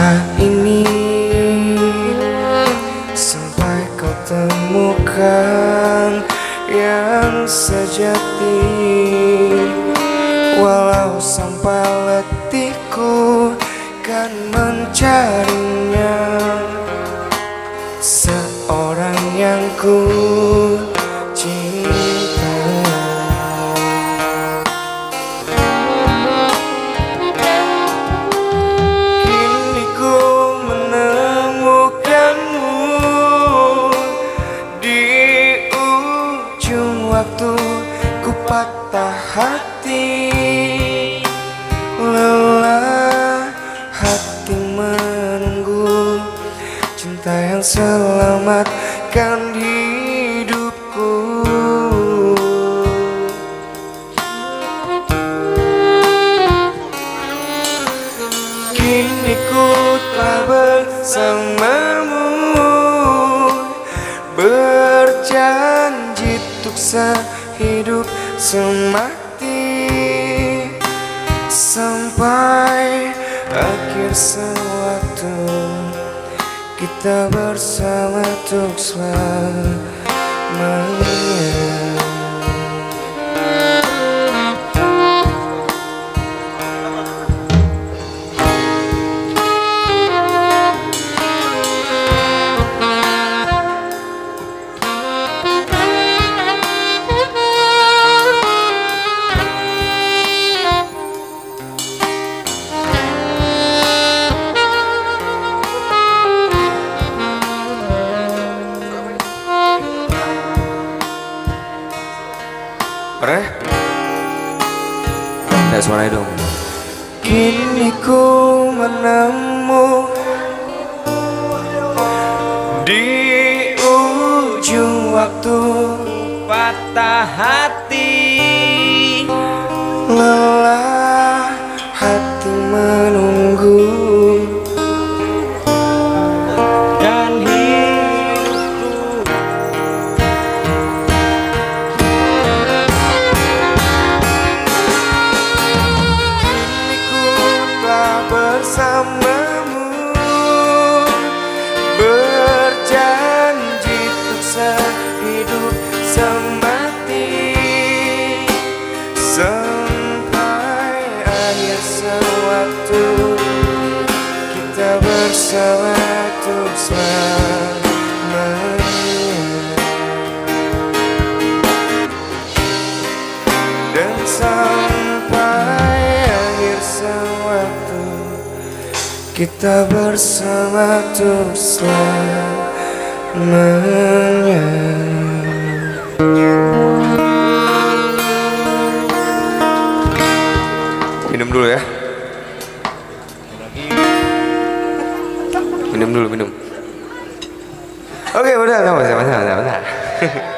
Cinta ini. Sampai kau temukan yang sejati. Walau sampai letihku kan mencarinya. Seorang yang ku Selamatkan hidupku. Kini ku telah bersamamu. Berjanji untuk sehidup semati. Sampai akhir sewaktu Kita bersama untuk Re? Nggak suaranya dong. Kini ku menemu Di ujung waktu Patah hati. Akhir sewaktu Kita bersama selamanya. Dan sampai akhir sewaktu Kita bersama untuk selamanya Minum dulu, minum Oke, udah, nggak masalah, masalah, masalah.